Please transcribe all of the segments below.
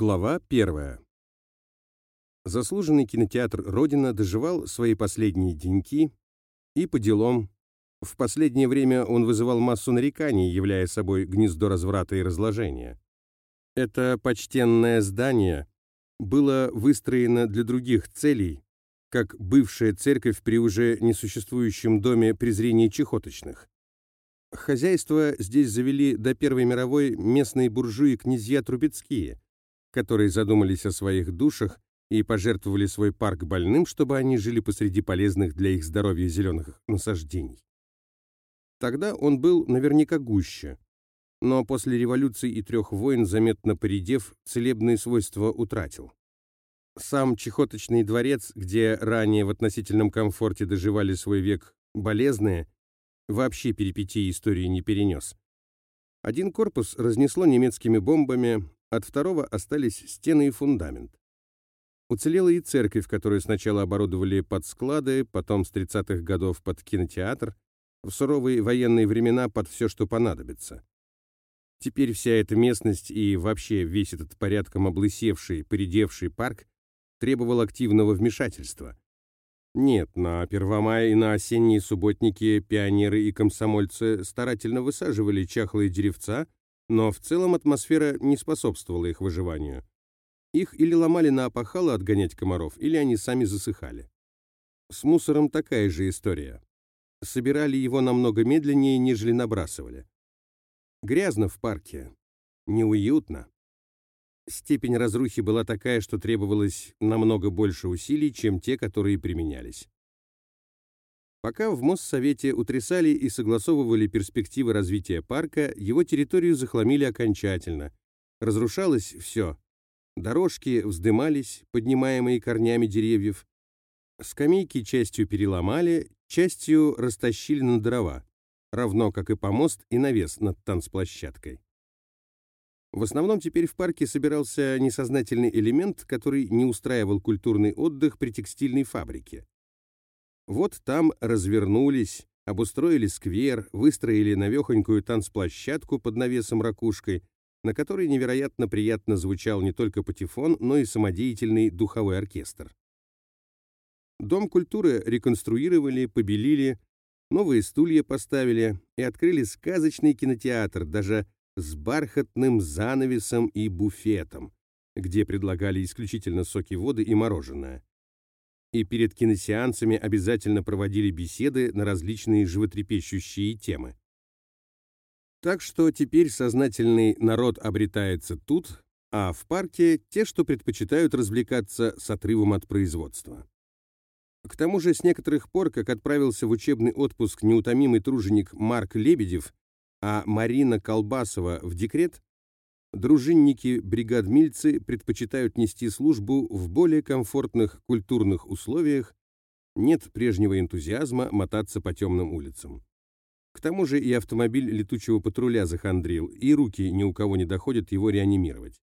Глава первая. Заслуженный кинотеатр «Родина» доживал свои последние деньки и по делам. В последнее время он вызывал массу нареканий, являя собой гнездо разврата и разложения. Это почтенное здание было выстроено для других целей, как бывшая церковь при уже несуществующем доме презрения чехоточных. Хозяйство здесь завели до Первой мировой местные буржуи князья Трубецкие – которые задумались о своих душах и пожертвовали свой парк больным, чтобы они жили посреди полезных для их здоровья зеленых насаждений. Тогда он был наверняка гуще, но после революции и трех войн, заметно поредев, целебные свойства утратил. Сам чехоточный дворец, где ранее в относительном комфорте доживали свой век болезные, вообще перипетии истории не перенес. Один корпус разнесло немецкими бомбами, от второго остались стены и фундамент. Уцелела и церковь, которую сначала оборудовали под склады, потом с 30-х годов под кинотеатр, в суровые военные времена под все, что понадобится. Теперь вся эта местность и вообще весь этот порядком облысевший, поредевший парк требовал активного вмешательства. Нет, на Первомай и на осенние субботники пионеры и комсомольцы старательно высаживали чахлые деревца, но в целом атмосфера не способствовала их выживанию. Их или ломали на опахало отгонять комаров, или они сами засыхали. С мусором такая же история. Собирали его намного медленнее, нежели набрасывали. Грязно в парке, неуютно. Степень разрухи была такая, что требовалось намного больше усилий, чем те, которые применялись. Пока в Моссовете утрясали и согласовывали перспективы развития парка, его территорию захламили окончательно. Разрушалось все. Дорожки вздымались, поднимаемые корнями деревьев. Скамейки частью переломали, частью растащили на дрова, равно как и помост и навес над танцплощадкой. В основном теперь в парке собирался несознательный элемент, который не устраивал культурный отдых при текстильной фабрике. Вот там развернулись, обустроили сквер, выстроили навехонькую танцплощадку под навесом ракушкой, на которой невероятно приятно звучал не только патефон, но и самодеятельный духовой оркестр. Дом культуры реконструировали, побелили, новые стулья поставили и открыли сказочный кинотеатр, даже с бархатным занавесом и буфетом, где предлагали исключительно соки воды и мороженое и перед киносеансами обязательно проводили беседы на различные животрепещущие темы. Так что теперь сознательный народ обретается тут, а в парке те, что предпочитают развлекаться с отрывом от производства. К тому же с некоторых пор, как отправился в учебный отпуск неутомимый труженик Марк Лебедев, а Марина Колбасова в декрет, дружинники-бригадмильцы предпочитают нести службу в более комфортных культурных условиях, нет прежнего энтузиазма мотаться по темным улицам. К тому же и автомобиль летучего патруля захандрил, и руки ни у кого не доходят его реанимировать.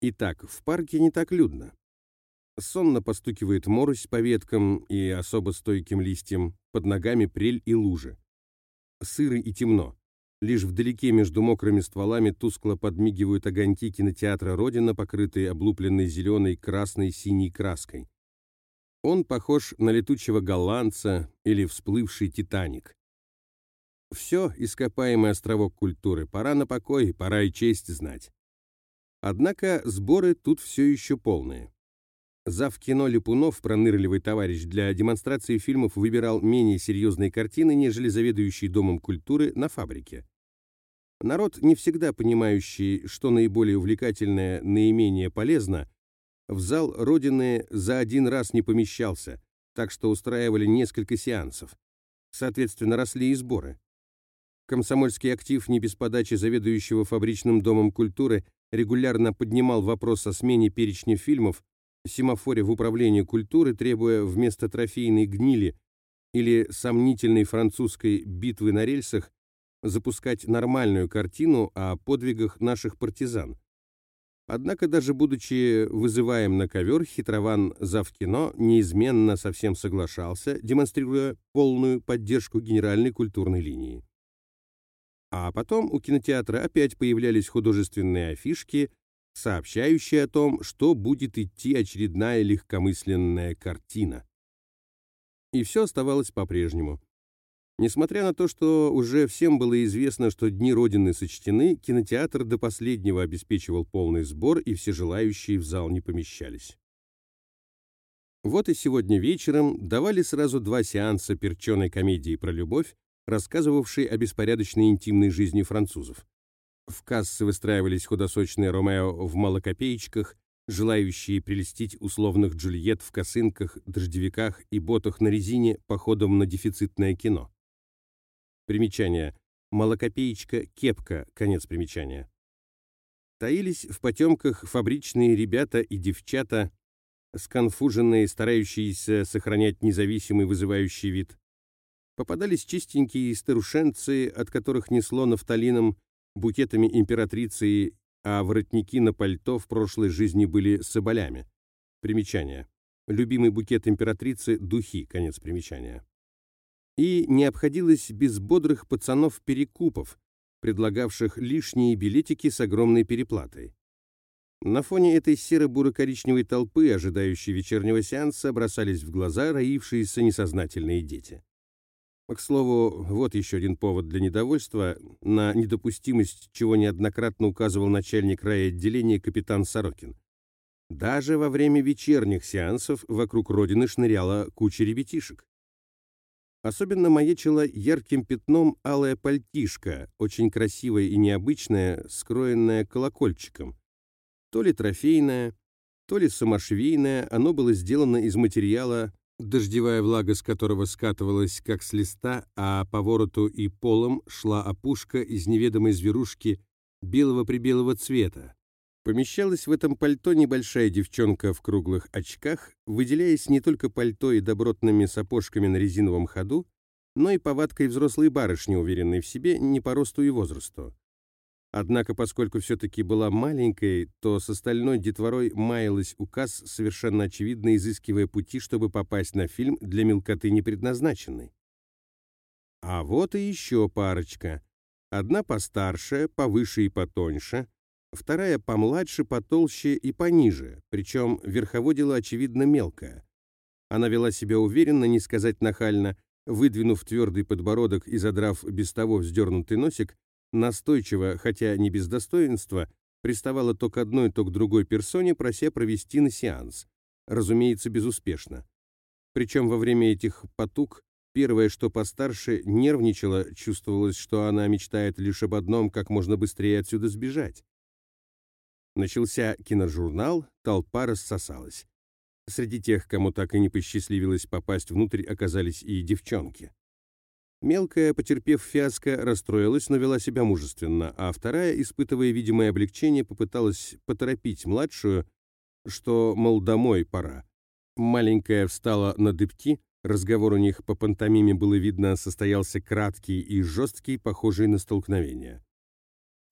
Итак, в парке не так людно. Сонно постукивает морось по веткам и особо стойким листьям, под ногами прель и лужи. Сыро и темно. Лишь вдалеке между мокрыми стволами тускло подмигивают огоньки кинотеатра «Родина», покрытые облупленной зеленой, красной, синей краской. Он похож на летучего голландца или всплывший «Титаник». Все, ископаемый островок культуры, пора на покой, пора и честь знать. Однако сборы тут все еще полные. Зав кино Липунов, пронырливый товарищ, для демонстрации фильмов выбирал менее серьезные картины, нежели заведующий Домом культуры на фабрике. Народ, не всегда понимающий, что наиболее увлекательное, наименее полезно, в зал Родины за один раз не помещался, так что устраивали несколько сеансов. Соответственно, росли и сборы. Комсомольский актив не без подачи заведующего фабричным домом культуры регулярно поднимал вопрос о смене перечня фильмов, семафоре в управлении культуры, требуя вместо трофейной гнили или сомнительной французской битвы на рельсах запускать нормальную картину о подвигах наших партизан. Однако даже будучи вызываем на ковер, хитрован Завкино неизменно совсем соглашался, демонстрируя полную поддержку генеральной культурной линии. А потом у кинотеатра опять появлялись художественные афишки, сообщающая о том, что будет идти очередная легкомысленная картина. И все оставалось по-прежнему. Несмотря на то, что уже всем было известно, что дни Родины сочтены, кинотеатр до последнего обеспечивал полный сбор, и все желающие в зал не помещались. Вот и сегодня вечером давали сразу два сеанса перченой комедии про любовь, рассказывавшей о беспорядочной интимной жизни французов. В кассы выстраивались худосочные Ромео в малокопеечках, желающие прелестить условных Джульет в косынках, дождевиках и ботах на резине походом на дефицитное кино. Примечание. Малокопеечка, кепка, конец примечания. Таились в потемках фабричные ребята и девчата, сконфуженные, старающиеся сохранять независимый вызывающий вид. Попадались чистенькие старушенцы, от которых несло нафталином, букетами императрицы, а воротники на пальто в прошлой жизни были соболями. Примечание. Любимый букет императрицы – духи, конец примечания. И не обходилось без бодрых пацанов-перекупов, предлагавших лишние билетики с огромной переплатой. На фоне этой серо-буро-коричневой толпы, ожидающей вечернего сеанса, бросались в глаза роившиеся несознательные дети. К слову, вот еще один повод для недовольства, на недопустимость чего неоднократно указывал начальник райотделения капитан Сорокин. Даже во время вечерних сеансов вокруг родины шныряла куча ребятишек. Особенно маячила ярким пятном алая пальтишка, очень красивая и необычная, скроенная колокольчиком. То ли трофейное, то ли самошвейное, оно было сделано из материала дождевая влага с которого скатывалась как с листа, а по вороту и полам шла опушка из неведомой зверушки белого-прибелого цвета. Помещалась в этом пальто небольшая девчонка в круглых очках, выделяясь не только пальто и добротными сапожками на резиновом ходу, но и повадкой взрослой барышни, уверенной в себе не по росту и возрасту. Однако, поскольку все-таки была маленькой, то с остальной детворой маялась указ, совершенно очевидно изыскивая пути, чтобы попасть на фильм для мелкоты не предназначенный. А вот и еще парочка. Одна постарше, повыше и потоньше, вторая помладше, потолще и пониже, причем верховодила, очевидно, мелкая. Она вела себя уверенно, не сказать нахально, выдвинув твердый подбородок и задрав без того вздернутый носик, Настойчиво, хотя не без достоинства, приставала то к одной, то к другой персоне, прося провести на сеанс. Разумеется, безуспешно. Причем во время этих потуг первое, что постарше, нервничала, чувствовалось, что она мечтает лишь об одном, как можно быстрее отсюда сбежать. Начался киножурнал, толпа рассосалась. Среди тех, кому так и не посчастливилось попасть внутрь, оказались и девчонки. Мелкая, потерпев фиаско, расстроилась, но вела себя мужественно, а вторая, испытывая видимое облегчение, попыталась поторопить младшую, что, мол, домой пора. Маленькая встала на дыбки, разговор у них по пантомиме было видно состоялся краткий и жесткий, похожий на столкновение.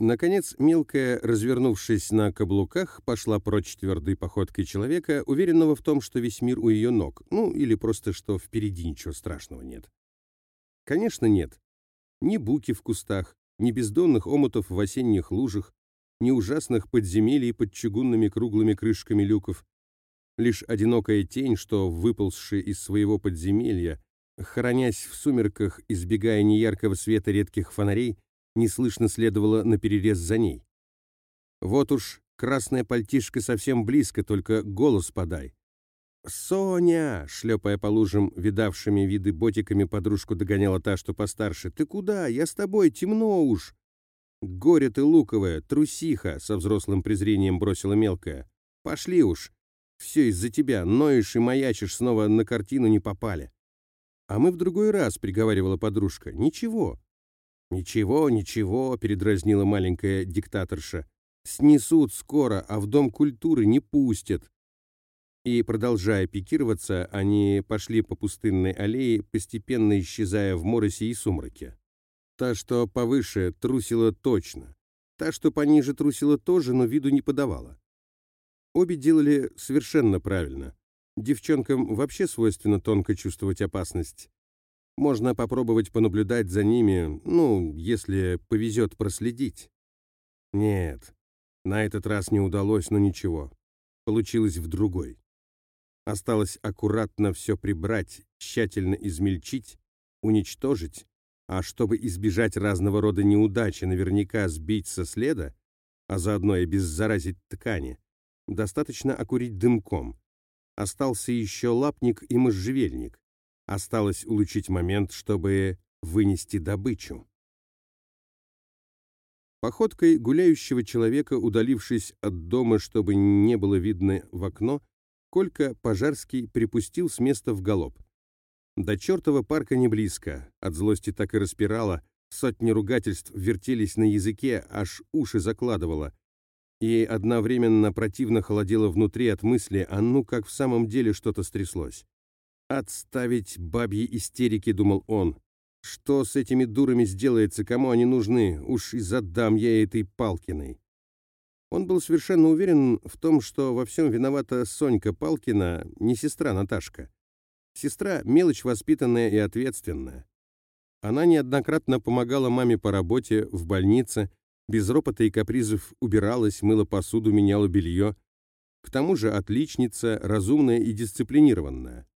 Наконец, мелкая, развернувшись на каблуках, пошла прочь твердой походкой человека, уверенного в том, что весь мир у ее ног, ну или просто, что впереди ничего страшного нет. Конечно, нет. Ни буки в кустах, ни бездонных омутов в осенних лужах, ни ужасных подземелий под чугунными круглыми крышками люков. Лишь одинокая тень, что, выползшая из своего подземелья, хоронясь в сумерках, избегая неяркого света редких фонарей, неслышно следовала наперерез за ней. Вот уж красная пальтишка совсем близко, только голос подай. «Соня!» — шлепая по лужам, видавшими виды ботиками, подружку догоняла та, что постарше. «Ты куда? Я с тобой, темно уж!» «Горе ты луковая, трусиха!» — со взрослым презрением бросила мелкая. «Пошли уж! Все из-за тебя, ноешь и маячишь, снова на картину не попали!» «А мы в другой раз», — приговаривала подружка. «Ничего». «Ничего, ничего», — передразнила маленькая диктаторша. «Снесут скоро, а в Дом культуры не пустят. И, продолжая пикироваться, они пошли по пустынной аллее, постепенно исчезая в моросе и сумраке. Та, что повыше, трусила точно. Та, что пониже, трусила тоже, но виду не подавала. Обе делали совершенно правильно. Девчонкам вообще свойственно тонко чувствовать опасность. Можно попробовать понаблюдать за ними, ну, если повезет проследить. Нет, На этот раз не удалось, но ничего. Получилось в другой. Осталось аккуратно все прибрать, тщательно измельчить, уничтожить, а чтобы избежать разного рода неудачи, наверняка сбить со следа, а заодно и беззаразить ткани, достаточно окурить дымком. Остался еще лапник и можжевельник. Осталось улучшить момент, чтобы вынести добычу. Походкой гуляющего человека, удалившись от дома, чтобы не было видно в окно, Колька Пожарский припустил с места в галоп. До чертова парка не близко, от злости так и распирало, сотни ругательств вертелись на языке, аж уши закладывало. И одновременно противно холодело внутри от мысли, а ну как в самом деле что-то стряслось. «Отставить бабьи истерики», — думал он. «Что с этими дурами сделается, кому они нужны? Уж и задам я этой Палкиной». Он был совершенно уверен в том, что во всем виновата Сонька Палкина, не сестра Наташка. Сестра – мелочь воспитанная и ответственная. Она неоднократно помогала маме по работе, в больнице, без ропота и капризов убиралась, мыла посуду, меняла белье. К тому же отличница, разумная и дисциплинированная.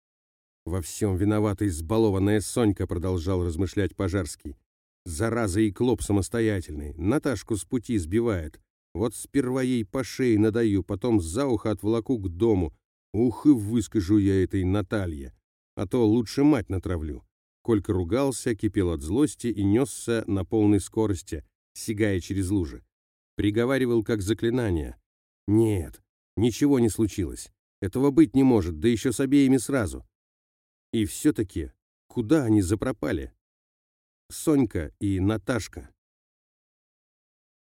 «Во всем виновата избалованная Сонька», — продолжал размышлять Пожарский. «Зараза и клоп самостоятельный, Наташку с пути сбивает. Вот сперва ей по шее надаю, потом за ухо отволоку к дому. Ух, и выскажу я этой Наталье. А то лучше мать натравлю. Колька ругался, кипел от злости и несся на полной скорости, сигая через лужи. Приговаривал как заклинание. Нет, ничего не случилось. Этого быть не может, да еще с обеими сразу. И все-таки, куда они запропали? Сонька и Наташка.